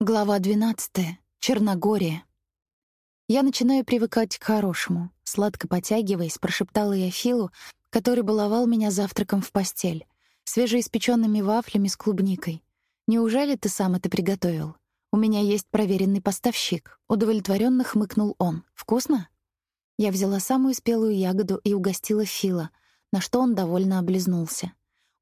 Глава 12. Черногория. Я начинаю привыкать к хорошему. Сладко потягиваясь, прошептала я Филу, который баловал меня завтраком в постель, свежеиспечёнными вафлями с клубникой. «Неужели ты сам это приготовил? У меня есть проверенный поставщик». Удовлетворённо хмыкнул он. «Вкусно?» Я взяла самую спелую ягоду и угостила Фила, на что он довольно облизнулся.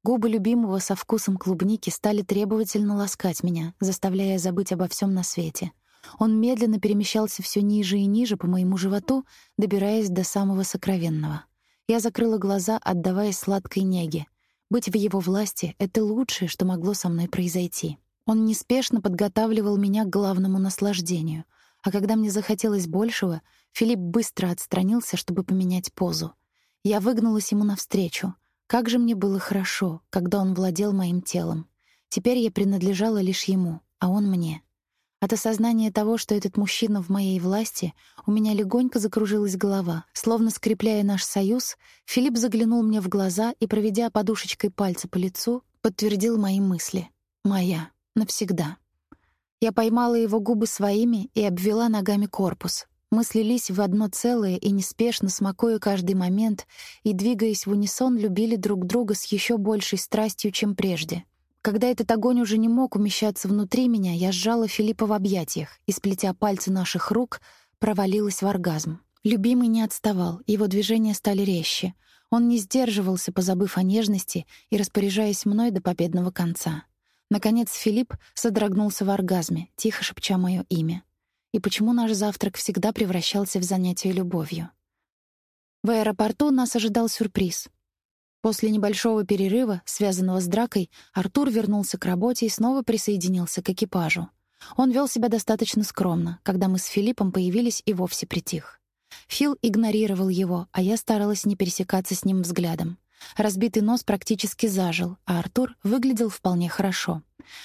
Губы любимого со вкусом клубники стали требовательно ласкать меня, заставляя забыть обо всем на свете. Он медленно перемещался все ниже и ниже по моему животу, добираясь до самого сокровенного. Я закрыла глаза, отдаваясь сладкой неге. Быть в его власти — это лучшее, что могло со мной произойти. Он неспешно подготавливал меня к главному наслаждению. А когда мне захотелось большего, Филипп быстро отстранился, чтобы поменять позу. Я выгнулась ему навстречу — как же мне было хорошо, когда он владел моим телом. Теперь я принадлежала лишь ему, а он мне. От осознания того, что этот мужчина в моей власти, у меня легонько закружилась голова. Словно скрепляя наш союз, Филипп заглянул мне в глаза и, проведя подушечкой пальца по лицу, подтвердил мои мысли. «Моя. Навсегда». Я поймала его губы своими и обвела ногами корпус. Мы слились в одно целое и неспешно, смакуя каждый момент и двигаясь в унисон, любили друг друга с еще большей страстью, чем прежде. Когда этот огонь уже не мог умещаться внутри меня, я сжала Филиппа в объятиях и, сплетя пальцы наших рук, провалилась в оргазм. Любимый не отставал, его движения стали резче. Он не сдерживался, позабыв о нежности и распоряжаясь мной до победного конца. Наконец Филипп содрогнулся в оргазме, тихо шепча мое имя и почему наш завтрак всегда превращался в занятие любовью. В аэропорту нас ожидал сюрприз. После небольшого перерыва, связанного с дракой, Артур вернулся к работе и снова присоединился к экипажу. Он вел себя достаточно скромно. Когда мы с Филиппом появились, и вовсе притих. Фил игнорировал его, а я старалась не пересекаться с ним взглядом. Разбитый нос практически зажил, а Артур выглядел вполне хорошо.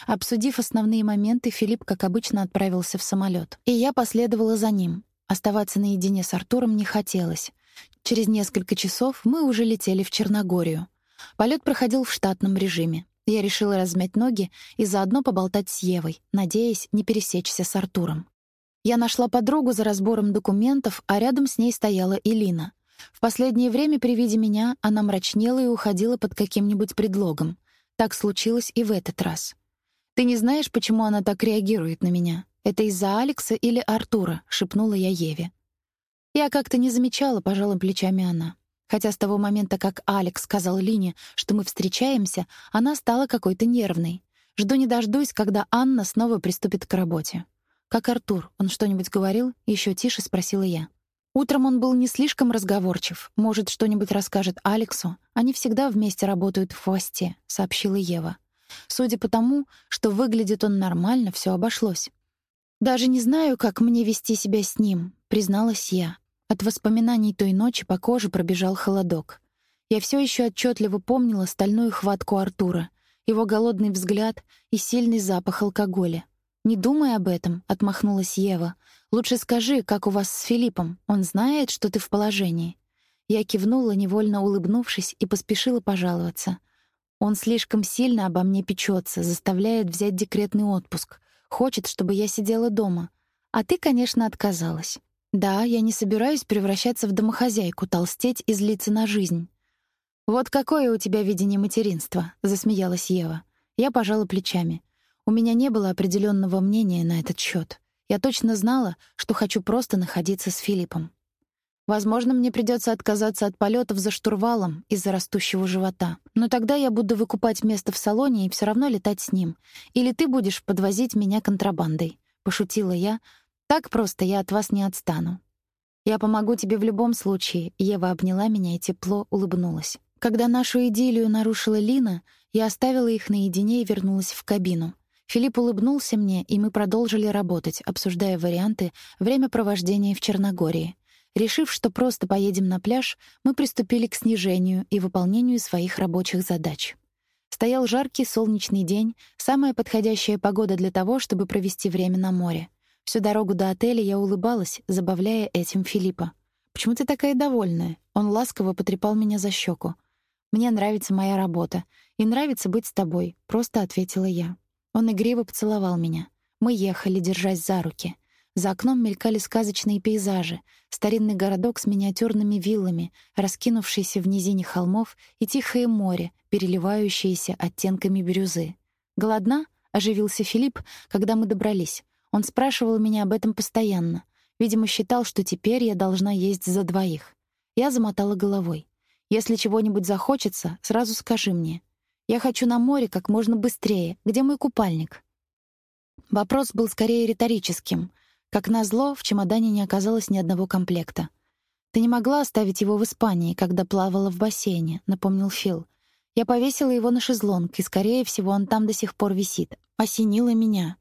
Обсудив основные моменты, Филипп, как обычно, отправился в самолет, и я последовала за ним. Оставаться наедине с Артуром не хотелось. Через несколько часов мы уже летели в Черногорию. Полет проходил в штатном режиме. Я решила размять ноги и заодно поболтать с Евой, надеясь не пересечься с Артуром. Я нашла подругу за разбором документов, а рядом с ней стояла Элина. В последнее время при виде меня она мрачнела и уходила под каким-нибудь предлогом. Так случилось и в этот раз. «Ты не знаешь, почему она так реагирует на меня? Это из-за Алекса или Артура?» — шепнула я Еве. Я как-то не замечала, пожала плечами она. Хотя с того момента, как Алекс сказал Лине, что мы встречаемся, она стала какой-то нервной. Жду не дождусь, когда Анна снова приступит к работе. «Как Артур? Он что-нибудь говорил?» — еще тише спросила я. Утром он был не слишком разговорчив. Может, что-нибудь расскажет Алексу. Они всегда вместе работают в хвосте, сообщила Ева. Судя по тому, что выглядит он нормально, все обошлось. Даже не знаю, как мне вести себя с ним, призналась я. От воспоминаний той ночи по коже пробежал холодок. Я все еще отчетливо помнила стальную хватку Артура, его голодный взгляд и сильный запах алкоголя. «Не думай об этом», — отмахнулась Ева. «Лучше скажи, как у вас с Филиппом. Он знает, что ты в положении?» Я кивнула, невольно улыбнувшись, и поспешила пожаловаться — он слишком сильно обо мне печется, заставляет взять декретный отпуск. Хочет, чтобы я сидела дома. А ты, конечно, отказалась. Да, я не собираюсь превращаться в домохозяйку, толстеть и злиться на жизнь. Вот какое у тебя видение материнства, засмеялась Ева. Я пожала плечами. У меня не было определенного мнения на этот счет. Я точно знала, что хочу просто находиться с Филиппом. Возможно, мне придется отказаться от полетов за штурвалом из-за растущего живота. Но тогда я буду выкупать место в салоне и все равно летать с ним. Или ты будешь подвозить меня контрабандой, пошутила я. Так просто я от вас не отстану. Я помогу тебе в любом случае. Ева обняла меня и тепло улыбнулась. Когда нашу идиллию нарушила Лина, я оставила их наедине и вернулась в кабину. Филипп улыбнулся мне, и мы продолжили работать, обсуждая варианты времяпровождения в Черногории. Решив, что просто поедем на пляж, мы приступили к снижению и выполнению своих рабочих задач. Стоял жаркий солнечный день, самая подходящая погода для того, чтобы провести время на море. Всю дорогу до отеля я улыбалась, забавляя этим Филиппа. «Почему ты такая довольная?» Он ласково потрепал меня за щеку. «Мне нравится моя работа. И нравится быть с тобой», — просто ответила я. Он игриво поцеловал меня. Мы ехали, держась за руки. За окном мелькали сказочные пейзажи, старинный городок с миниатюрными виллами, раскинувшийся в низине холмов и тихое море, переливающееся оттенками бирюзы. «Голодна?» — оживился Филипп, когда мы добрались. Он спрашивал меня об этом постоянно. Видимо, считал, что теперь я должна есть за двоих. Я замотала головой. «Если чего-нибудь захочется, сразу скажи мне. Я хочу на море как можно быстрее. Где мой купальник?» Вопрос был скорее риторическим. Как назло, в чемодане не оказалось ни одного комплекта. «Ты не могла оставить его в Испании, когда плавала в бассейне», — напомнил Фил. «Я повесила его на шезлонг, и, скорее всего, он там до сих пор висит. Осенило меня.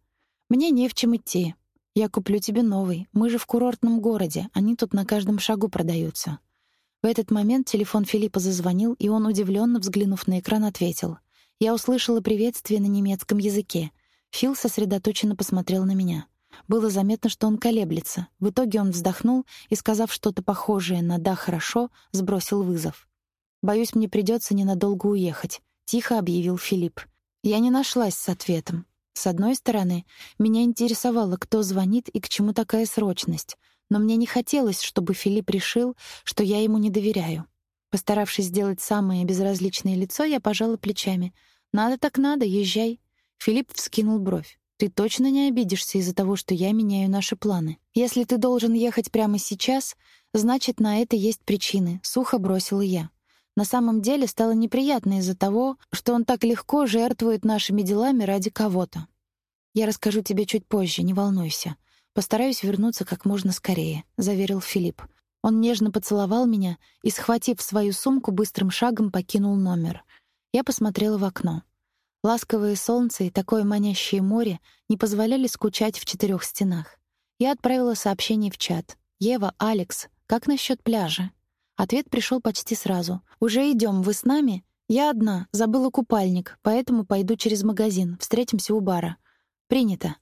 Мне не в чем идти. Я куплю тебе новый. Мы же в курортном городе, они тут на каждом шагу продаются». В этот момент телефон Филиппа зазвонил, и он, удивленно взглянув на экран, ответил. Я услышала приветствие на немецком языке. Фил сосредоточенно посмотрел на меня. Было заметно, что он колеблется. В итоге он вздохнул и, сказав что-то похожее на «да, хорошо», сбросил вызов. «Боюсь, мне придется ненадолго уехать», — тихо объявил Филипп. Я не нашлась с ответом. С одной стороны, меня интересовало, кто звонит и к чему такая срочность, но мне не хотелось, чтобы Филипп решил, что я ему не доверяю. Постаравшись сделать самое безразличное лицо, я пожала плечами. «Надо так надо, езжай». Филипп вскинул бровь. «Ты точно не обидишься из-за того, что я меняю наши планы? Если ты должен ехать прямо сейчас, значит, на это есть причины», — сухо бросила я. На самом деле стало неприятно из-за того, что он так легко жертвует нашими делами ради кого-то. «Я расскажу тебе чуть позже, не волнуйся. Постараюсь вернуться как можно скорее», — заверил Филипп. Он нежно поцеловал меня и, схватив свою сумку, быстрым шагом покинул номер. Я посмотрела в окно. Ласковое солнце и такое манящее море не позволяли скучать в четырех стенах. Я отправила сообщение в чат. «Ева, Алекс, как насчет пляжа?» Ответ пришел почти сразу. «Уже идем, вы с нами?» «Я одна, забыла купальник, поэтому пойду через магазин. Встретимся у бара». «Принято».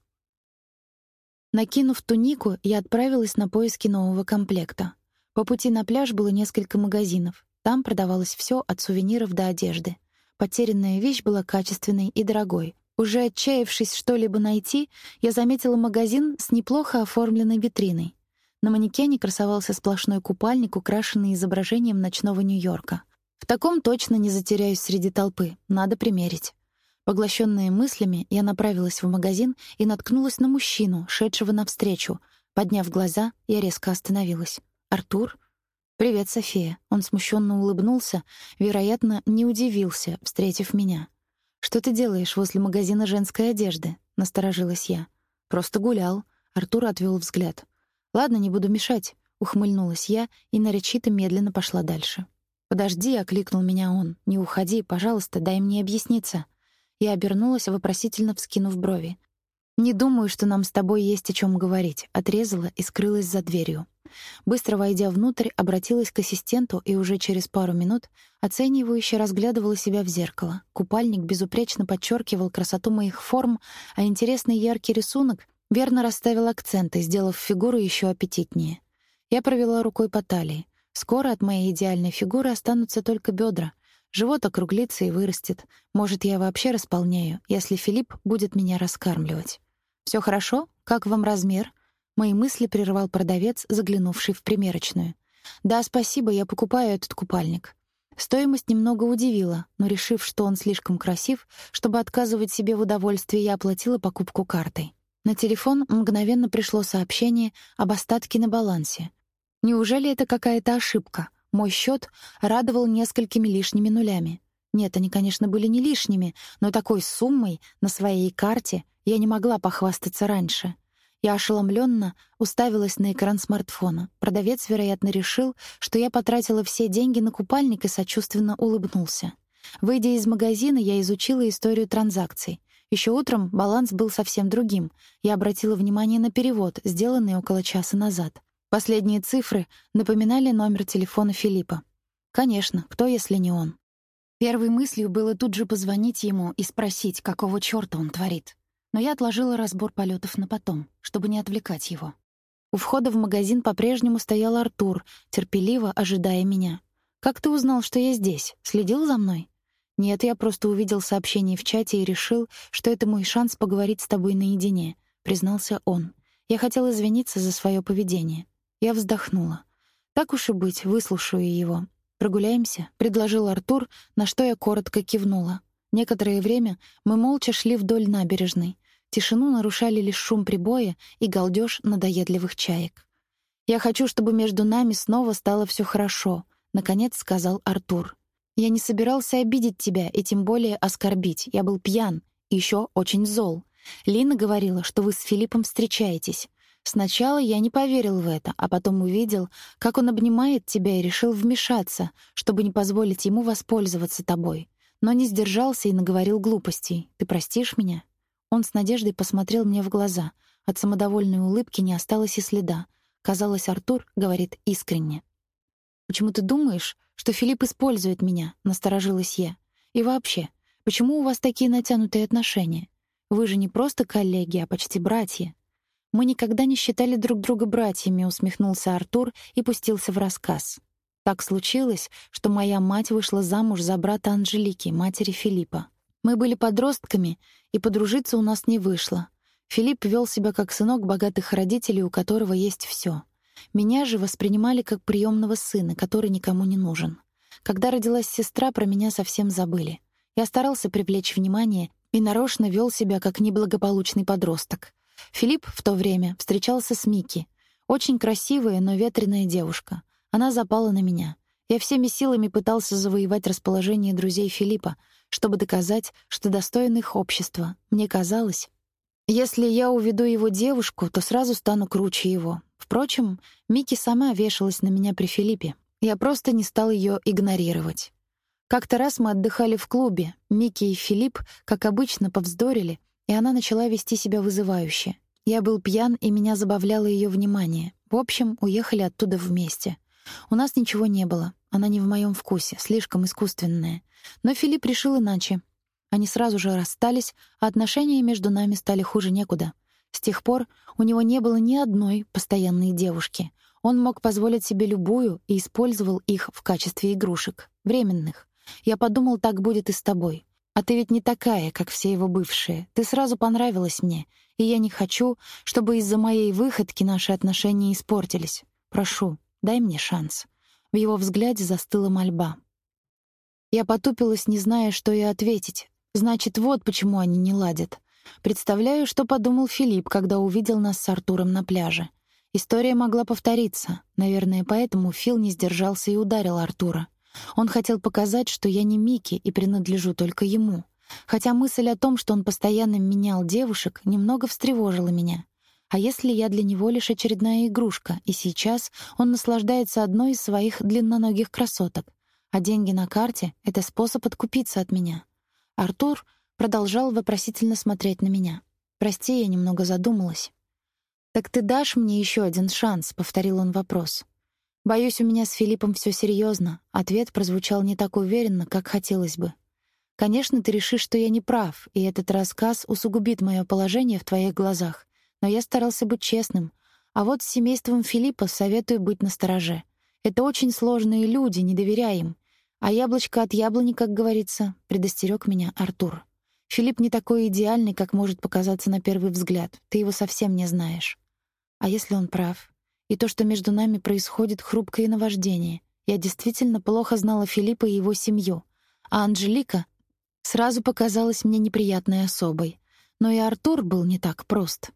Накинув тунику, я отправилась на поиски нового комплекта. По пути на пляж было несколько магазинов. Там продавалось все от сувениров до одежды. Потерянная вещь была качественной и дорогой. Уже отчаявшись что-либо найти, я заметила магазин с неплохо оформленной витриной. На манекене красовался сплошной купальник, украшенный изображением ночного Нью-Йорка. В таком точно не затеряюсь среди толпы. Надо примерить. Поглощенная мыслями, я направилась в магазин и наткнулась на мужчину, шедшего навстречу. Подняв глаза, я резко остановилась. «Артур?» «Привет, София». Он смущенно улыбнулся, вероятно, не удивился, встретив меня. «Что ты делаешь возле магазина женской одежды?» — насторожилась я. «Просто гулял». Артур отвел взгляд. «Ладно, не буду мешать», — ухмыльнулась я и нарочито медленно пошла дальше. «Подожди», — окликнул меня он. «Не уходи, пожалуйста, дай мне объясниться». Я обернулась, вопросительно вскинув брови. «Не думаю, что нам с тобой есть о чем говорить», — отрезала и скрылась за дверью. Быстро войдя внутрь, обратилась к ассистенту и уже через пару минут оценивающе разглядывала себя в зеркало. Купальник безупречно подчеркивал красоту моих форм, а интересный яркий рисунок верно расставил акценты, сделав фигуру еще аппетитнее. Я провела рукой по талии. Скоро от моей идеальной фигуры останутся только бедра. Живот округлится и вырастет. Может, я вообще располняю, если Филипп будет меня раскармливать. Все хорошо? Как вам размер?» Мои мысли прервал продавец, заглянувший в примерочную. «Да, спасибо, я покупаю этот купальник». Стоимость немного удивила, но, решив, что он слишком красив, чтобы отказывать себе в удовольствии, я оплатила покупку картой. На телефон мгновенно пришло сообщение об остатке на балансе. Неужели это какая-то ошибка? Мой счет радовал несколькими лишними нулями. Нет, они, конечно, были не лишними, но такой суммой на своей карте я не могла похвастаться раньше. Я ошеломленно уставилась на экран смартфона. Продавец, вероятно, решил, что я потратила все деньги на купальник и сочувственно улыбнулся. Выйдя из магазина, я изучила историю транзакций. Еще утром баланс был совсем другим. Я обратила внимание на перевод, сделанный около часа назад. Последние цифры напоминали номер телефона Филиппа. Конечно, кто, если не он? Первой мыслью было тут же позвонить ему и спросить, какого чёрта он творит но я отложила разбор полетов на потом, чтобы не отвлекать его. У входа в магазин по-прежнему стоял Артур, терпеливо ожидая меня. «Как ты узнал, что я здесь? Следил за мной?» «Нет, я просто увидел сообщение в чате и решил, что это мой шанс поговорить с тобой наедине. — признался он. Я хотел извиниться за свое поведение. Я вздохнула. Так уж и быть, выслушаю его. «Прогуляемся?» — предложил Артур, на что я коротко кивнула. Некоторое время мы молча шли вдоль набережной. Тишину нарушали лишь шум прибоя и галдёж надоедливых чаек. «Я хочу, чтобы между нами снова стало все хорошо», — наконец сказал Артур. «Я не собирался обидеть тебя и тем более оскорбить. Я был пьян и еще очень зол. Лина говорила, что вы с Филиппом встречаетесь. Сначала я не поверил в это, а потом увидел, как он обнимает тебя и решил вмешаться, чтобы не позволить ему воспользоваться тобой. Но не сдержался и наговорил глупостей. Ты простишь меня?» Он с надеждой посмотрел мне в глаза. От самодовольной улыбки не осталось и следа. Казалось, Артур говорит искренне. «Почему ты думаешь, что Филипп использует меня?» — насторожилась я. «И вообще, почему у вас такие натянутые отношения? Вы же не просто коллеги, а почти братья». «Мы никогда не считали друг друга братьями», — усмехнулся Артур и пустился в рассказ. Так случилось, что моя мать вышла замуж за брата Анжелики, матери Филиппа. Мы были подростками, и подружиться у нас не вышло. Филипп вел себя как сынок богатых родителей, у которого есть все. Меня же воспринимали как приемного сына, который никому не нужен. Когда родилась сестра, про меня совсем забыли. Я старался привлечь внимание и нарочно вел себя как неблагополучный подросток. Филипп в то время встречался с Микки. Очень красивая, но ветреная девушка. Она запала на меня. Я всеми силами пытался завоевать расположение друзей Филиппа, чтобы доказать, что достоин их общества. Мне казалось, если я уведу его девушку, то сразу стану круче его. Впрочем, Мики сама вешалась на меня при Филиппе. Я просто не стал ее игнорировать. Как-то раз мы отдыхали в клубе. Мики и Филипп, как обычно, повздорили, и она начала вести себя вызывающе. Я был пьян, и меня забавляло ее внимание. В общем, уехали оттуда вместе. У нас ничего не было. Она не в моем вкусе, слишком искусственная. Но Филипп решил иначе. Они сразу же расстались, а отношения между нами стали хуже некуда. С тех пор у него не было ни одной постоянной девушки. Он мог позволить себе любую и использовал их в качестве игрушек, временных. Я подумал, так будет и с тобой. А ты ведь не такая, как все его бывшие. Ты сразу понравилась мне, и я не хочу, чтобы из-за моей выходки наши отношения испортились. Прошу, дай мне шанс. В его взгляде застыла мольба. Я потупилась, не зная, что и ответить. Значит, вот почему они не ладят. Представляю, что подумал Филипп, когда увидел нас с Артуром на пляже. История могла повториться. Наверное, поэтому Фил не сдержался и ударил Артура. Он хотел показать, что я не Микки и принадлежу только ему. Хотя мысль о том, что он постоянно менял девушек, немного встревожила меня. А если я для него лишь очередная игрушка, и сейчас он наслаждается одной из своих длинноногих красоток, а деньги на карте — это способ откупиться от меня? Артур продолжал вопросительно смотреть на меня. «Прости, я немного задумалась». «Так ты дашь мне еще один шанс?» — повторил он вопрос. «Боюсь, у меня с Филиппом все серьезно. Ответ прозвучал не так уверенно, как хотелось бы. «Конечно, ты решишь, что я не прав, и этот рассказ усугубит мое положение в твоих глазах но я старался быть честным. А вот с семейством Филиппа советую быть настороже. Это очень сложные люди, не доверяй им. А яблочко от яблони, как говорится, предостерег меня Артур. Филипп не такой идеальный, как может показаться на первый взгляд. Ты его совсем не знаешь. А если он прав? И то, что между нами происходит хрупкое наваждение. Я действительно плохо знала Филиппа и его семью. А Анжелика сразу показалась мне неприятной особой. Но и Артур был не так прост.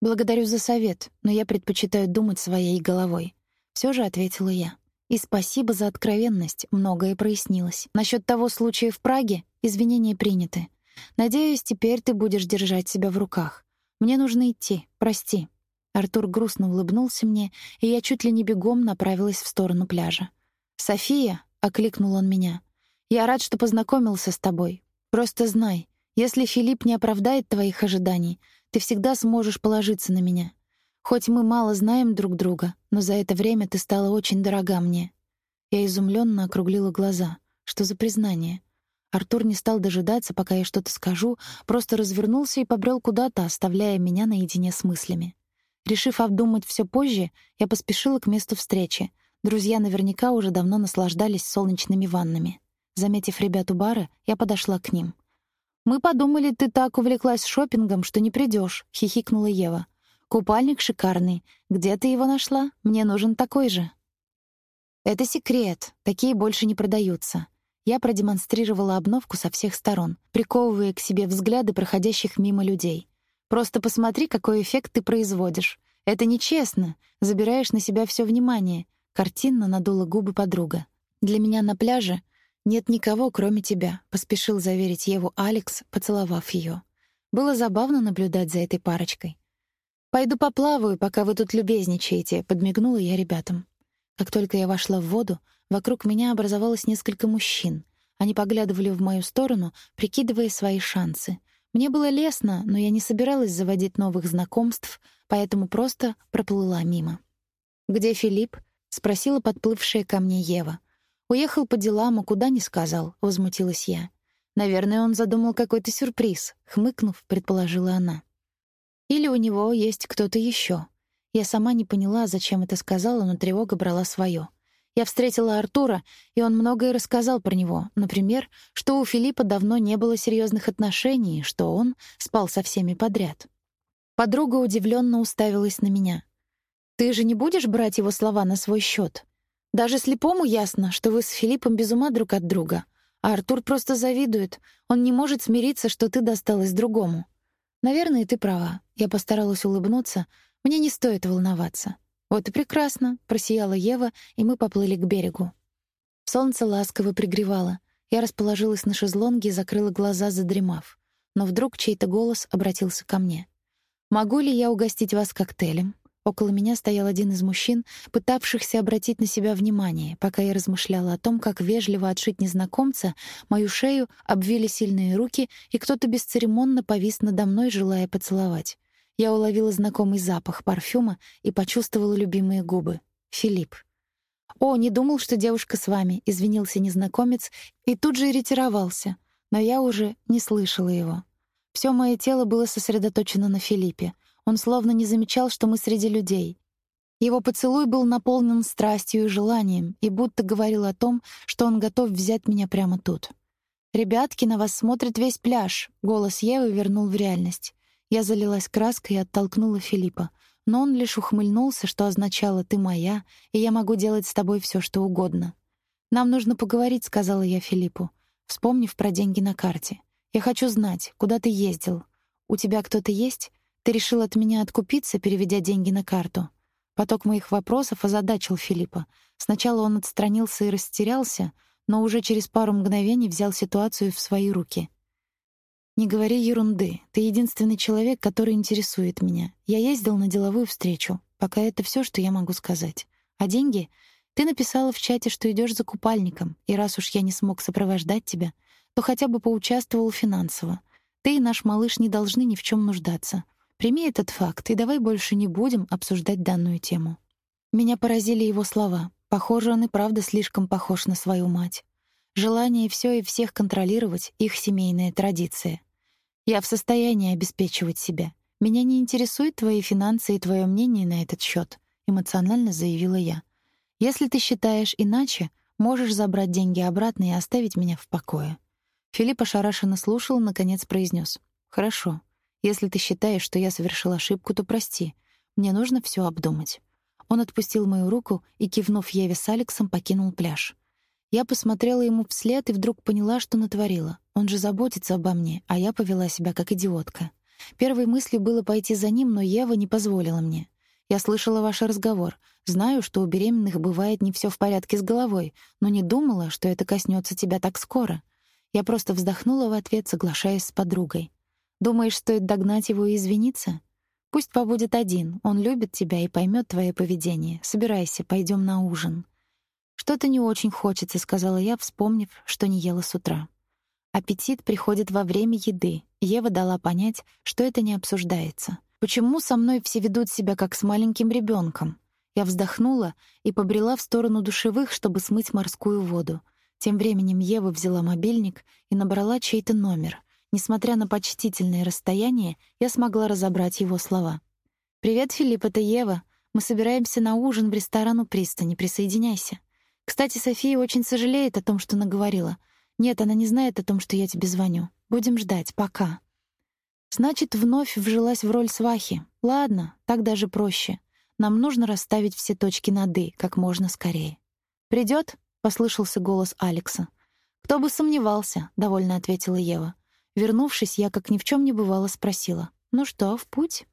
«Благодарю за совет, но я предпочитаю думать своей головой», — все же ответила я. «И спасибо за откровенность, многое прояснилось. Насчет того случая в Праге извинения приняты. Надеюсь, теперь ты будешь держать себя в руках. Мне нужно идти, прости». Артур грустно улыбнулся мне, и я чуть ли не бегом направилась в сторону пляжа. «София», — окликнул он меня, — «я рад, что познакомился с тобой. Просто знай, если Филипп не оправдает твоих ожиданий, ты всегда сможешь положиться на меня. Хоть мы мало знаем друг друга, но за это время ты стала очень дорога мне». Я изумленно округлила глаза. Что за признание? Артур не стал дожидаться, пока я что-то скажу, просто развернулся и побрел куда-то, оставляя меня наедине с мыслями. Решив обдумать все позже, я поспешила к месту встречи. Друзья наверняка уже давно наслаждались солнечными ваннами. Заметив ребят у бара, я подошла к ним. «Мы подумали, ты так увлеклась шопингом, что не придешь», — хихикнула Ева. «Купальник шикарный. Где ты его нашла? Мне нужен такой же». «Это секрет. Такие больше не продаются». Я продемонстрировала обновку со всех сторон, приковывая к себе взгляды проходящих мимо людей. «Просто посмотри, какой эффект ты производишь. Это нечестно. Забираешь на себя все внимание». Картинно надула губы подруга. «Для меня на пляже нет никого, кроме тебя», — поспешил заверить Еву Алекс, поцеловав ее. Было забавно наблюдать за этой парочкой. «Пойду поплаваю, пока вы тут любезничаете», — подмигнула я ребятам. Как только я вошла в воду, вокруг меня образовалось несколько мужчин. Они поглядывали в мою сторону, прикидывая свои шансы. Мне было лестно, но я не собиралась заводить новых знакомств, поэтому просто проплыла мимо. «Где Филипп?» — спросила подплывшая ко мне Ева. «Уехал по делам, а куда не сказал», — возмутилась я. «Наверное, он задумал какой-то сюрприз», — хмыкнув, предположила она. «Или у него есть кто-то еще. Я сама не поняла, зачем это сказала, но тревога брала свое. Я встретила Артура, и он многое рассказал про него. Например, что у Филиппа давно не было серьезных отношений, что он спал со всеми подряд. Подруга удивленно уставилась на меня. «Ты же не будешь брать его слова на свой счет? Даже слепому ясно, что вы с Филиппом без ума друг от друга. А Артур просто завидует. Он не может смириться, что ты досталась другому. Наверное, ты права. Я постаралась улыбнуться. Мне не стоит волноваться. Вот и прекрасно, просияла Ева, и мы поплыли к берегу. Солнце ласково пригревало. Я расположилась на шезлонге и закрыла глаза, задремав. Но вдруг чей-то голос обратился ко мне. «Могу ли я угостить вас коктейлем?» Около меня стоял один из мужчин, пытавшихся обратить на себя внимание. Пока я размышляла о том, как вежливо отшить незнакомца, мою шею обвили сильные руки, и кто-то бесцеремонно повис надо мной, желая поцеловать. Я уловила знакомый запах парфюма и почувствовала любимые губы. Филипп. «О, не думал, что девушка с вами», — извинился незнакомец и тут же ретировался. Но я уже не слышала его. Всё моё тело было сосредоточено на Филиппе — он словно не замечал, что мы среди людей. Его поцелуй был наполнен страстью и желанием, и будто говорил о том, что он готов взять меня прямо тут. «Ребятки, на вас смотрит весь пляж», — голос Евы вернул в реальность. Я залилась краской и оттолкнула Филиппа, но он лишь ухмыльнулся, что означало «ты моя, и я могу делать с тобой все, что угодно». «Нам нужно поговорить», — сказала я Филиппу, вспомнив про деньги на карте. «Я хочу знать, куда ты ездил. У тебя кто-то есть? Ты решил от меня откупиться, переведя деньги на карту. Поток моих вопросов озадачил Филиппа. Сначала он отстранился и растерялся, но уже через пару мгновений взял ситуацию в свои руки. «Не говори ерунды. Ты единственный человек, который интересует меня. Я ездил на деловую встречу. Пока это все, что я могу сказать. А деньги? Ты написала в чате, что идешь за купальником, и раз уж я не смог сопровождать тебя, то хотя бы поучаствовал финансово. Ты и наш малыш не должны ни в чем нуждаться. Прими этот факт, и давай больше не будем обсуждать данную тему. Меня поразили его слова. Похоже, он и правда слишком похож на свою мать. Желание все и всех контролировать — их семейная традиция. Я в состоянии обеспечивать себя. Меня не интересуют твои финансы и твое мнение на этот счет, эмоционально заявила я. Если ты считаешь иначе, можешь забрать деньги обратно и оставить меня в покое. Филипп ошарашенно слушал, наконец произнес: "Хорошо. Если ты считаешь, что я совершил ошибку, то прости. Мне нужно все обдумать». Он отпустил мою руку и, кивнув Еве с Алексом, покинул пляж. Я посмотрела ему вслед и вдруг поняла, что натворила. Он же заботится обо мне, а я повела себя как идиотка. Первой мыслью было пойти за ним, но Ева не позволила мне. Я слышала ваш разговор. Знаю, что у беременных бывает не все в порядке с головой, но не думала, что это коснется тебя так скоро. Я просто вздохнула в ответ, соглашаясь с подругой. Думаешь, стоит догнать его и извиниться? Пусть побудет один. Он любит тебя и поймет твое поведение. Собирайся, пойдем на ужин. Что-то не очень хочется, сказала я, вспомнив, что не ела с утра. Аппетит приходит во время еды. Ева дала понять, что это не обсуждается. Почему со мной все ведут себя как с маленьким ребенком? Я вздохнула и побрела в сторону душевых, чтобы смыть морскую воду. Тем временем Ева взяла мобильник и набрала чей-то номер. Несмотря на почтительное расстояние, я смогла разобрать его слова. «Привет, Филипп, это Ева. Мы собираемся на ужин в ресторан у пристани. Присоединяйся. Кстати, София очень сожалеет о том, что наговорила. Нет, она не знает о том, что я тебе звоню. Будем ждать, пока. Значит, вновь вжилась в роль свахи. Ладно, так даже проще. Нам нужно расставить все точки над «и» как можно скорее. Придет? послышался голос Алекса. «Кто бы сомневался», — довольно ответила Ева. Вернувшись, я, как ни в чем не бывало, спросила. «Ну что, в путь?»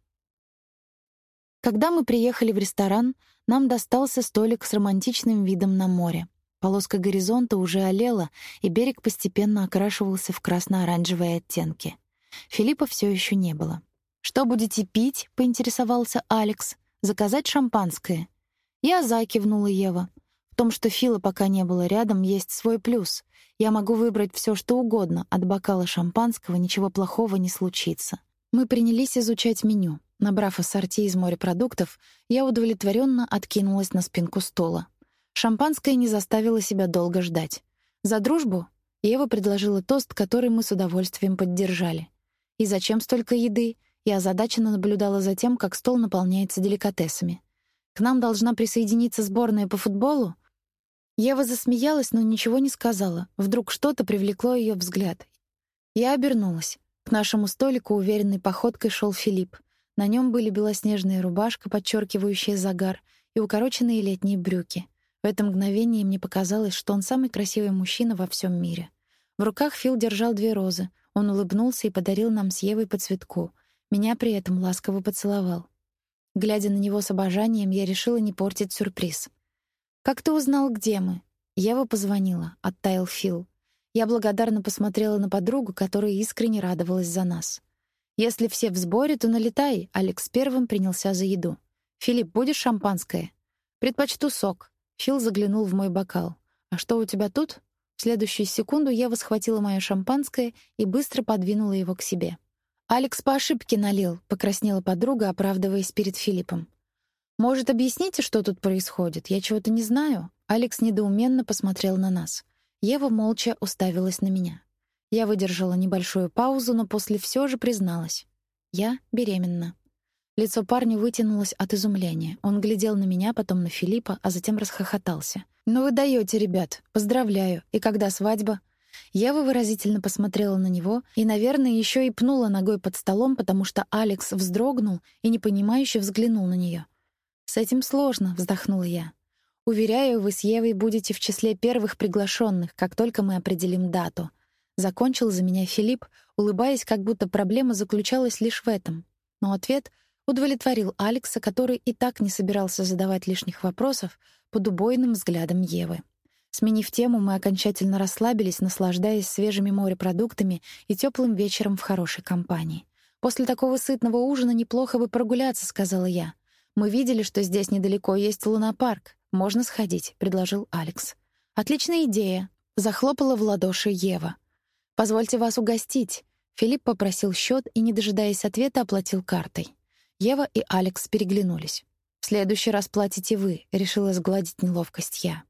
Когда мы приехали в ресторан, нам достался столик с романтичным видом на море. Полоска горизонта уже олела, и берег постепенно окрашивался в красно-оранжевые оттенки. Филиппа все еще не было. «Что будете пить?» — поинтересовался Алекс. «Заказать шампанское?» Я закивнула Ева. В том, что Фила пока не было рядом, есть свой плюс. Я могу выбрать все, что угодно. От бокала шампанского ничего плохого не случится. Мы принялись изучать меню. Набрав ассорти из морепродуктов, я удовлетворенно откинулась на спинку стула. Шампанское не заставило себя долго ждать. За дружбу Ева предложила тост, который мы с удовольствием поддержали. И зачем столько еды? Я озадаченно наблюдала за тем, как стол наполняется деликатесами. К нам должна присоединиться сборная по футболу, Ева засмеялась, но ничего не сказала. Вдруг что-то привлекло ее взгляд. Я обернулась. К нашему столику уверенной походкой шел Филипп. На нем были белоснежная рубашка, подчеркивающая загар, и укороченные летние брюки. В это мгновение мне показалось, что он самый красивый мужчина во всем мире. В руках Фил держал две розы. Он улыбнулся и подарил нам с Евой по цветку. Меня при этом ласково поцеловал. Глядя на него с обожанием, я решила не портить сюрприз. «Как ты узнал, где мы?» Ева позвонила, оттаял Фил. Я благодарно посмотрела на подругу, которая искренне радовалась за нас. «Если все в сборе, то налетай», — Алекс первым принялся за еду. «Филипп, будешь шампанское?» «Предпочту сок». Фил заглянул в мой бокал. «А что у тебя тут?» В следующую секунду Ева схватила мое шампанское и быстро подвинула его к себе. «Алекс по ошибке налил», — покраснела подруга, оправдываясь перед Филиппом. «Может, объясните, что тут происходит? Я чего-то не знаю». Алекс недоуменно посмотрел на нас. Ева молча уставилась на меня. Я выдержала небольшую паузу, но после все же призналась. «Я беременна». Лицо парня вытянулось от изумления. Он глядел на меня, потом на Филиппа, а затем расхохотался. «Ну вы даете, ребят. Поздравляю. И когда свадьба?» Ева выразительно посмотрела на него и, наверное, еще и пнула ногой под столом, потому что Алекс вздрогнул и непонимающе взглянул на нее. «С этим сложно», — вздохнула я. «Уверяю, вы с Евой будете в числе первых приглашенных, как только мы определим дату». Закончил за меня Филипп, улыбаясь, как будто проблема заключалась лишь в этом. Но ответ удовлетворил Алекса, который и так не собирался задавать лишних вопросов под убойным взглядом Евы. Сменив тему, мы окончательно расслабились, наслаждаясь свежими морепродуктами и теплым вечером в хорошей компании. «После такого сытного ужина неплохо бы прогуляться», — сказала я. Мы видели, что здесь недалеко есть лунопарк. Можно сходить, предложил Алекс. Отличная идея, захлопала в ладоши Ева. Позвольте вас угостить. Филипп попросил счет и, не дожидаясь ответа, оплатил картой. Ева и Алекс переглянулись. «В следующий раз платите вы», — решила сгладить неловкость я.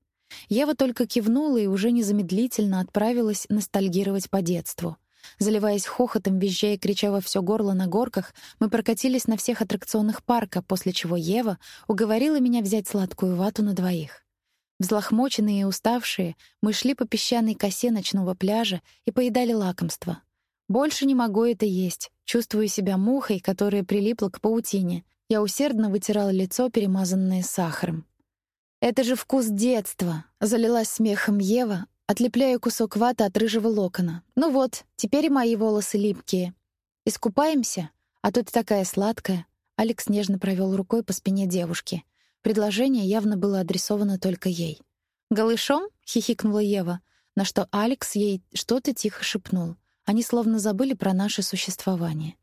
Ева только кивнула и уже незамедлительно отправилась ностальгировать по детству. Заливаясь хохотом, визжая и крича во все горло на горках, мы прокатились на всех аттракционах парка, после чего Ева уговорила меня взять сладкую вату на двоих. Взлохмоченные и уставшие, мы шли по песчаной косе ночного пляжа и поедали лакомства. Больше не могу это есть. Чувствую себя мухой, которая прилипла к паутине. Я усердно вытирала лицо, перемазанное сахаром. «Это же вкус детства!» — залилась смехом Ева, Отлепляю кусок ваты от рыжего локона. Ну вот, теперь и мои волосы липкие. Искупаемся? А тут такая сладкая. Алекс нежно провел рукой по спине девушки. Предложение явно было адресовано только ей. «Голышом?» — хихикнула Ева, на что Алекс ей что-то тихо шепнул. Они словно забыли про наше существование.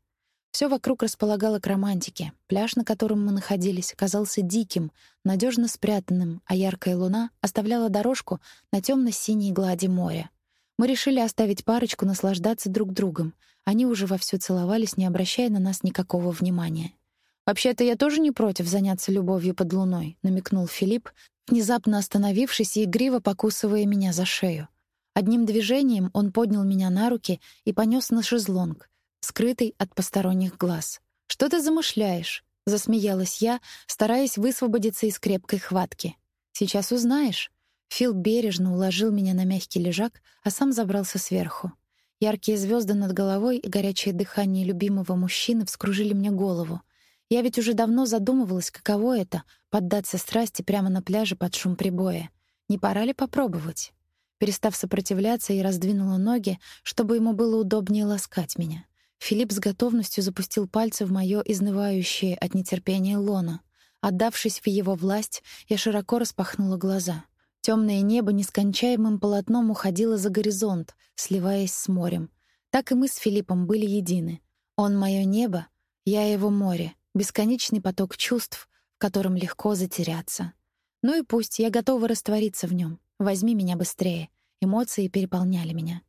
Все вокруг располагало к романтике. Пляж, на котором мы находились, казался диким, надежно спрятанным, а яркая луна оставляла дорожку на темно синей глади моря. Мы решили оставить парочку наслаждаться друг другом. Они уже вовсю целовались, не обращая на нас никакого внимания. «Вообще-то я тоже не против заняться любовью под луной», — намекнул Филипп, внезапно остановившись и игриво покусывая меня за шею. Одним движением он поднял меня на руки и понес на шезлонг, скрытый от посторонних глаз. «Что ты замышляешь?» — засмеялась я, стараясь высвободиться из крепкой хватки. «Сейчас узнаешь». Фил бережно уложил меня на мягкий лежак, а сам забрался сверху. Яркие звезды над головой и горячее дыхание любимого мужчины вскружили мне голову. Я ведь уже давно задумывалась, каково это — поддаться страсти прямо на пляже под шум прибоя. Не пора ли попробовать? Перестав сопротивляться, я раздвинула ноги, чтобы ему было удобнее ласкать меня. Филипп с готовностью запустил пальцы в моё изнывающее от нетерпения лоно. Отдавшись в его власть, я широко распахнула глаза. Темное небо нескончаемым полотном уходило за горизонт, сливаясь с морем. Так и мы с Филиппом были едины. Он — мое небо, я — его море, бесконечный поток чувств, в котором легко затеряться. Ну и пусть, я готова раствориться в нем. Возьми меня быстрее. Эмоции переполняли меня.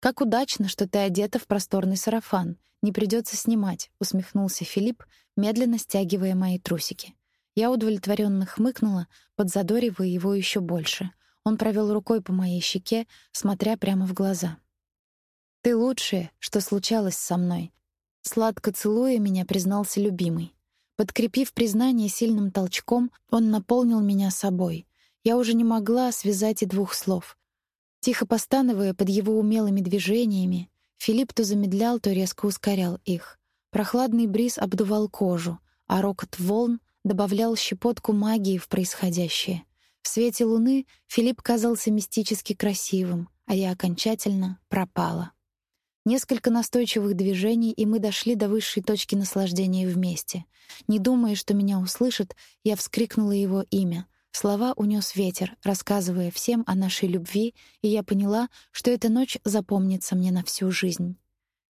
Как удачно, что ты одета в просторный сарафан. Не придется снимать, усмехнулся Филипп, медленно стягивая мои трусики. Я удовлетворенно хмыкнула, подзадоривая его еще больше. Он провел рукой по моей щеке, смотря прямо в глаза. Ты лучшее, что случалось со мной. Сладко целуя меня, признался любимый. Подкрепив признание сильным толчком, он наполнил меня собой. Я уже не могла связать и двух слов. Тихо постановая под его умелыми движениями, Филипп то замедлял, то резко ускорял их. Прохладный бриз обдувал кожу, а рокот волн добавлял щепотку магии в происходящее. В свете луны Филипп казался мистически красивым, а я окончательно пропала. Несколько настойчивых движений, и мы дошли до высшей точки наслаждения вместе. Не думая, что меня услышат, я вскрикнула его имя — Слова унес ветер, рассказывая всем о нашей любви, и я поняла, что эта ночь запомнится мне на всю жизнь.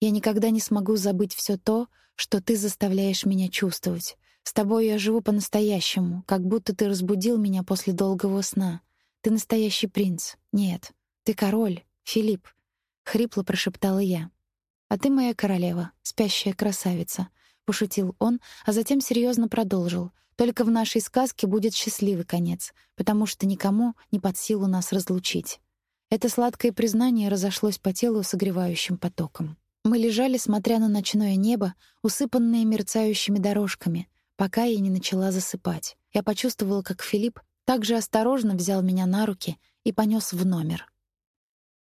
Я никогда не смогу забыть все то, что ты заставляешь меня чувствовать. С тобой я живу по-настоящему, как будто ты разбудил меня после долгого сна. Ты настоящий принц. Нет, ты король, Филипп, хрипло прошептала я. А ты моя королева, спящая красавица, пошутил он, а затем серьезно продолжил. Только в нашей сказке будет счастливый конец, потому что никому не под силу нас разлучить. Это сладкое признание разошлось по телу согревающим потоком. Мы лежали, смотря на ночное небо, усыпанное мерцающими дорожками, пока я не начала засыпать. Я почувствовала, как Филипп также осторожно взял меня на руки и понёс в номер.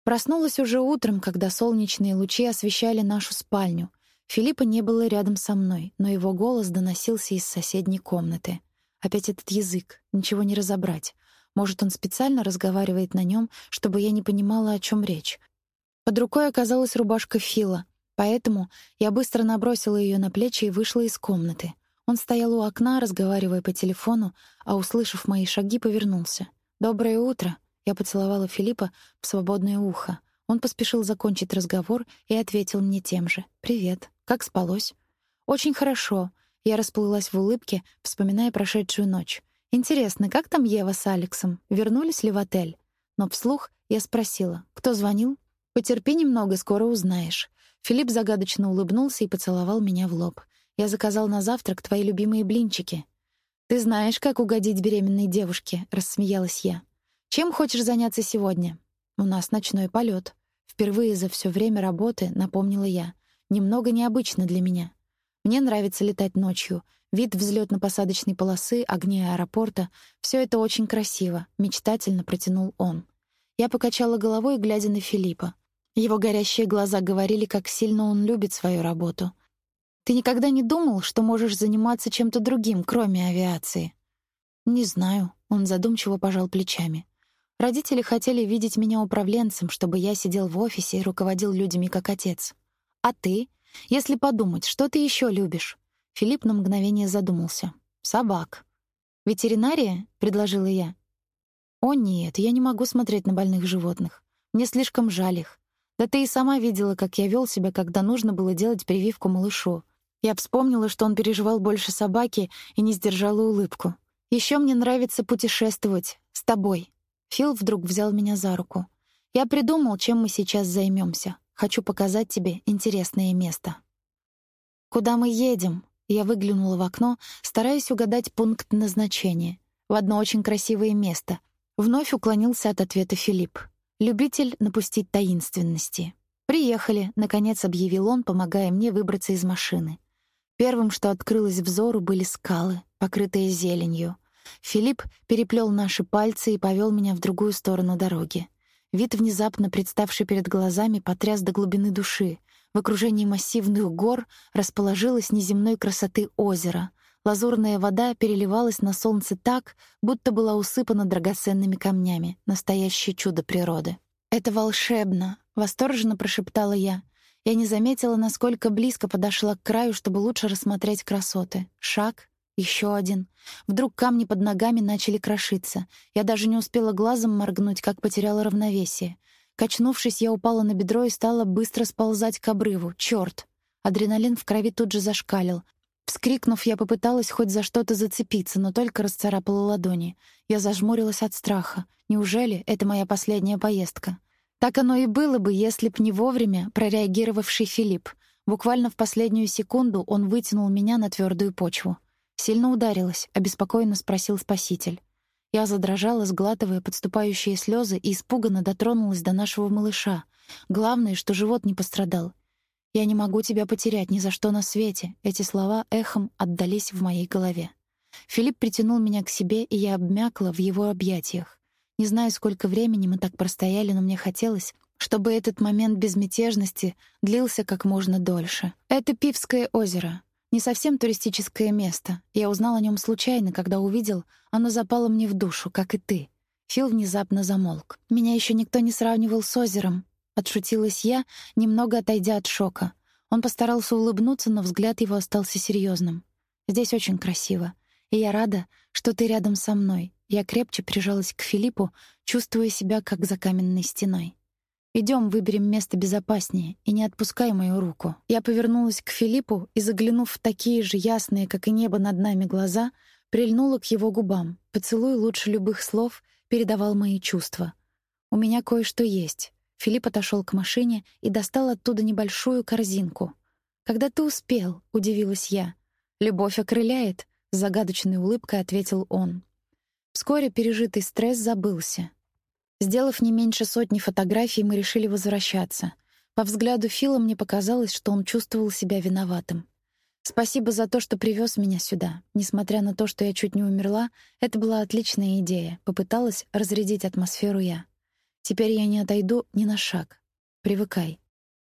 Проснулась уже утром, когда солнечные лучи освещали нашу спальню — Филиппа не было рядом со мной, но его голос доносился из соседней комнаты. Опять этот язык, ничего не разобрать. Может, он специально разговаривает на нем, чтобы я не понимала, о чем речь. Под рукой оказалась рубашка Фила, поэтому я быстро набросила ее на плечи и вышла из комнаты. Он стоял у окна, разговаривая по телефону, а, услышав мои шаги, повернулся. «Доброе утро!» Я поцеловала Филиппа в свободное ухо. Он поспешил закончить разговор и ответил мне тем же. «Привет». Как спалось? Очень хорошо. Я расплылась в улыбке, вспоминая прошедшую ночь. Интересно, как там Ева с Алексом? Вернулись ли в отель? Но вслух я спросила: "Кто звонил?" "Потерпи немного, скоро узнаешь". Филипп загадочно улыбнулся и поцеловал меня в лоб. "Я заказал на завтрак твои любимые блинчики". "Ты знаешь, как угодить беременной девушке", рассмеялась я. "Чем хочешь заняться сегодня?" "У нас ночной полет. Впервые за все время работы напомнила я немного необычно для меня. Мне нравится летать ночью. Вид взлётно-посадочной полосы, огни аэропорта — все это очень красиво, мечтательно протянул он. Я покачала головой, глядя на Филиппа. Его горящие глаза говорили, как сильно он любит свою работу. «Ты никогда не думал, что можешь заниматься чем-то другим, кроме авиации?» «Не знаю», — он задумчиво пожал плечами. «Родители хотели видеть меня управленцем, чтобы я сидел в офисе и руководил людьми как отец. А ты? Если подумать, что ты еще любишь? Филипп на мгновение задумался. Собак. Ветеринария? предложила я. О нет, я не могу смотреть на больных животных. Мне слишком жаль их. Да ты и сама видела, как я вел себя, когда нужно было делать прививку малышу. Я вспомнила, что он переживал больше собаки и не сдержала улыбку. Еще мне нравится путешествовать с тобой. Фил вдруг взял меня за руку. Я придумал, чем мы сейчас займемся. Хочу показать тебе интересное место. Куда мы едем? Я выглянула в окно, стараясь угадать пункт назначения. В одно очень красивое место. Вновь уклонился от ответа Филипп. Любитель напустить таинственности. Приехали, наконец объявил он, помогая мне выбраться из машины. Первым, что открылось взору, были скалы, покрытые зеленью. Филипп переплел наши пальцы и повел меня в другую сторону дороги. Вид, внезапно представший перед глазами, потряс до глубины души. В окружении массивных гор расположилось неземной красоты озеро. Лазурная вода переливалась на солнце так, будто была усыпана драгоценными камнями. Настоящее чудо природы. «Это волшебно!» — восторженно прошептала я. Я не заметила, насколько близко подошла к краю, чтобы лучше рассмотреть красоты. Шаг, еще один. Вдруг камни под ногами начали крошиться. Я даже не успела глазом моргнуть, как потеряла равновесие. Качнувшись, я упала на бедро и стала быстро сползать к обрыву. Чёрт! Адреналин в крови тут же зашкалил. Вскрикнув, я попыталась хоть за что-то зацепиться, но только расцарапала ладони. Я зажмурилась от страха. Неужели это моя последняя поездка? Так оно и было бы, если б не вовремя прореагировавший Филипп. Буквально в последнюю секунду он вытянул меня на твердую почву. Сильно ударилась, обеспокоенно спросил спаситель. Я задрожала, сглатывая подступающие слезы, и испуганно дотронулась до нашего малыша. Главное, что живот не пострадал. «Я не могу тебя потерять ни за что на свете», — эти слова эхом отдались в моей голове. Филипп притянул меня к себе, и я обмякла в его объятиях. Не знаю, сколько времени мы так простояли, но мне хотелось, чтобы этот момент безмятежности длился как можно дольше. Это Пивское озеро. Не совсем туристическое место. Я узнал о нем случайно, когда увидел, оно запало мне в душу, как и ты. Фил внезапно замолк. Меня еще никто не сравнивал с озером, отшутилась я, немного отойдя от шока. Он постарался улыбнуться, но взгляд его остался серьезным. Здесь очень красиво, и я рада, что ты рядом со мной. Я крепче прижалась к Филиппу, чувствуя себя как за каменной стеной. Идем, выберем место безопаснее и не отпускай мою руку. Я повернулась к Филиппу и, заглянув в такие же ясные, как и небо над нами глаза, прильнула к его губам. Поцелуй лучше любых слов передавал мои чувства. У меня кое-что есть. Филипп отошел к машине и достал оттуда небольшую корзинку. Когда ты успел? удивилась я. Любовь окрыляет, с загадочной улыбкой ответил он. Вскоре пережитый стресс забылся. Сделав не меньше сотни фотографий, мы решили возвращаться. По взгляду Фила мне показалось, что он чувствовал себя виноватым. Спасибо за то, что привез меня сюда. Несмотря на то, что я чуть не умерла, это была отличная идея. Попыталась разрядить атмосферу я. Теперь я не отойду ни на шаг. Привыкай.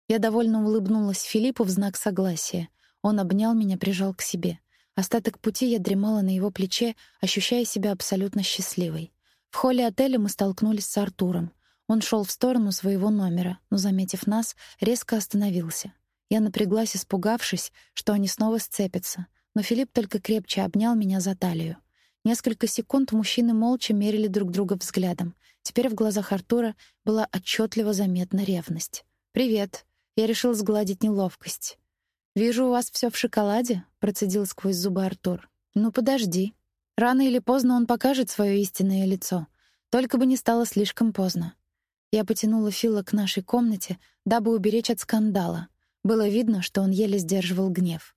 Я довольно улыбнулась Филиппу в знак согласия. Он обнял меня, прижал к себе. Остаток пути я дремала на его плече, ощущая себя абсолютно счастливой. В холле отеля мы столкнулись с Артуром. Он шел в сторону своего номера, но, заметив нас, резко остановился. Я напряглась, испугавшись, что они снова сцепятся, но Филипп только крепче обнял меня за талию. Несколько секунд мужчины молча мерили друг друга взглядом. Теперь в глазах Артура была отчетливо заметна ревность. «Привет». Я решил сгладить неловкость. «Вижу, у вас все в шоколаде», — процедил сквозь зубы Артур. «Ну, подожди», Рано или поздно он покажет свое истинное лицо. Только бы не стало слишком поздно. Я потянула Фила к нашей комнате, дабы уберечь от скандала. Было видно, что он еле сдерживал гнев.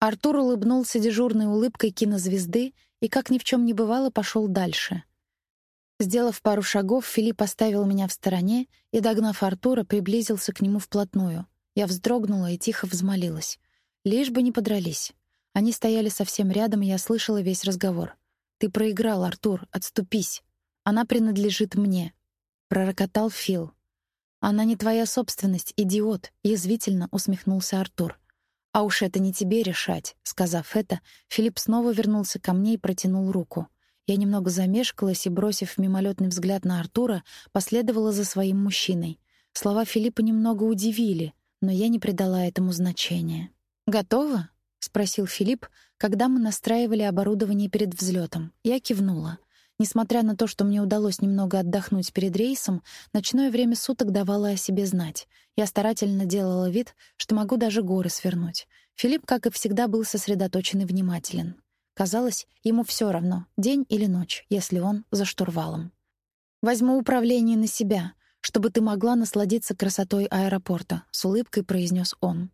Артур улыбнулся дежурной улыбкой кинозвезды и, как ни в чем не бывало, пошел дальше. Сделав пару шагов, Филипп оставил меня в стороне и, догнав Артура, приблизился к нему вплотную. Я вздрогнула и тихо взмолилась. Лишь бы не подрались. Они стояли совсем рядом, и я слышала весь разговор. «Ты проиграл, Артур, отступись. Она принадлежит мне», — пророкотал Фил. «Она не твоя собственность, идиот», — язвительно усмехнулся Артур. «А уж это не тебе решать», — сказав это, Филипп снова вернулся ко мне и протянул руку. Я немного замешкалась и, бросив мимолетный взгляд на Артура, последовала за своим мужчиной. Слова Филиппа немного удивили, но я не придала этому значения. «Готова?» — спросил Филипп, когда мы настраивали оборудование перед взлетом. Я кивнула. Несмотря на то, что мне удалось немного отдохнуть перед рейсом, ночное время суток давало о себе знать. Я старательно делала вид, что могу даже горы свернуть. Филипп, как и всегда, был сосредоточен и внимателен. Казалось, ему все равно, день или ночь, если он за штурвалом. «Возьму управление на себя, чтобы ты могла насладиться красотой аэропорта», — с улыбкой произнес он.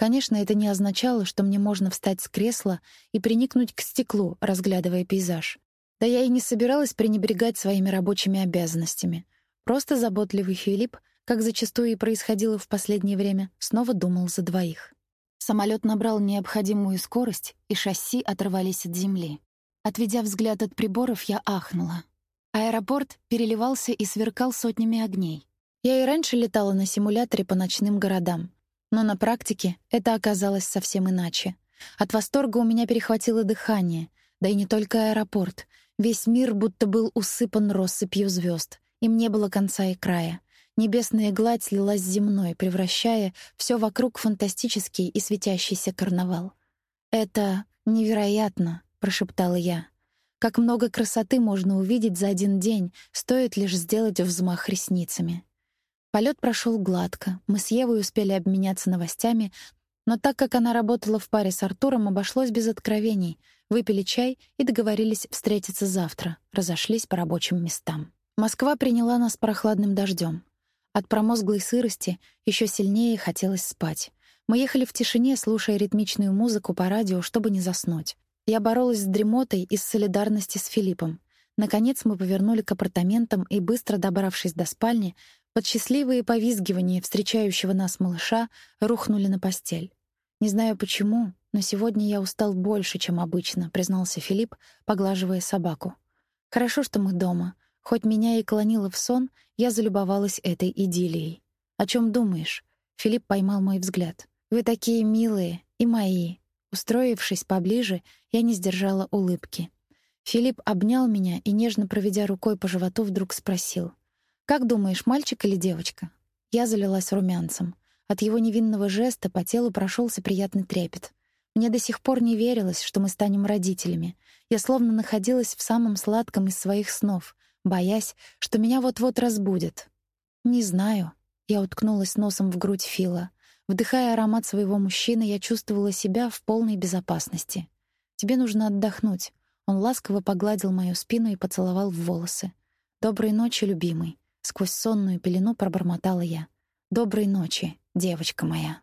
Конечно, это не означало, что мне можно встать с кресла и приникнуть к стеклу, разглядывая пейзаж. Да я и не собиралась пренебрегать своими рабочими обязанностями. Просто заботливый Филипп, как зачастую и происходило в последнее время, снова думал за двоих. Самолет набрал необходимую скорость, и шасси оторвались от земли. Отведя взгляд от приборов, я ахнула. Аэропорт переливался и сверкал сотнями огней. Я и раньше летала на симуляторе по ночным городам, но на практике это оказалось совсем иначе. От восторга у меня перехватило дыхание, да и не только аэропорт. Весь мир будто был усыпан россыпью звезд, им не было конца и края. Небесная гладь слилась с земной, превращая все вокруг в фантастический и светящийся карнавал. «Это невероятно», — прошептала я. «Как много красоты можно увидеть за один день, стоит лишь сделать взмах ресницами». Полет прошел гладко. Мы с Евой успели обменяться новостями, но так как она работала в паре с Артуром, обошлось без откровений. Выпили чай и договорились встретиться завтра. Разошлись по рабочим местам. Москва приняла нас прохладным дождем. От промозглой сырости еще сильнее хотелось спать. Мы ехали в тишине, слушая ритмичную музыку по радио, чтобы не заснуть. Я боролась с дремотой из солидарности с Филиппом. Наконец мы повернули к апартаментам и, быстро добравшись до спальни, под счастливые повизгивания встречающего нас малыша, рухнули на постель. Не знаю почему, но сегодня я устал больше, чем обычно, признался Филипп, поглаживая собаку. Хорошо, что мы дома. Хоть меня и клонило в сон, я залюбовалась этой идиллией. О чем думаешь? Филипп поймал мой взгляд. Вы такие милые и мои. Устроившись поближе, я не сдержала улыбки. Филипп обнял меня и нежно проведя рукой по животу, вдруг спросил: "Как думаешь, мальчик или девочка?" Я залилась румянцем. От его невинного жеста по телу прошелся приятный трепет. Мне до сих пор не верилось, что мы станем родителями. Я словно находилась в самом сладком из своих снов, боясь, что меня вот-вот разбудят. Не знаю. Я уткнулась носом в грудь Фила. Вдыхая аромат своего мужчины, я чувствовала себя в полной безопасности. Тебе нужно отдохнуть. Он ласково погладил мою спину и поцеловал в волосы. Доброй ночи, любимый. Сквозь сонную пелену пробормотала я. Доброй ночи, девочка моя.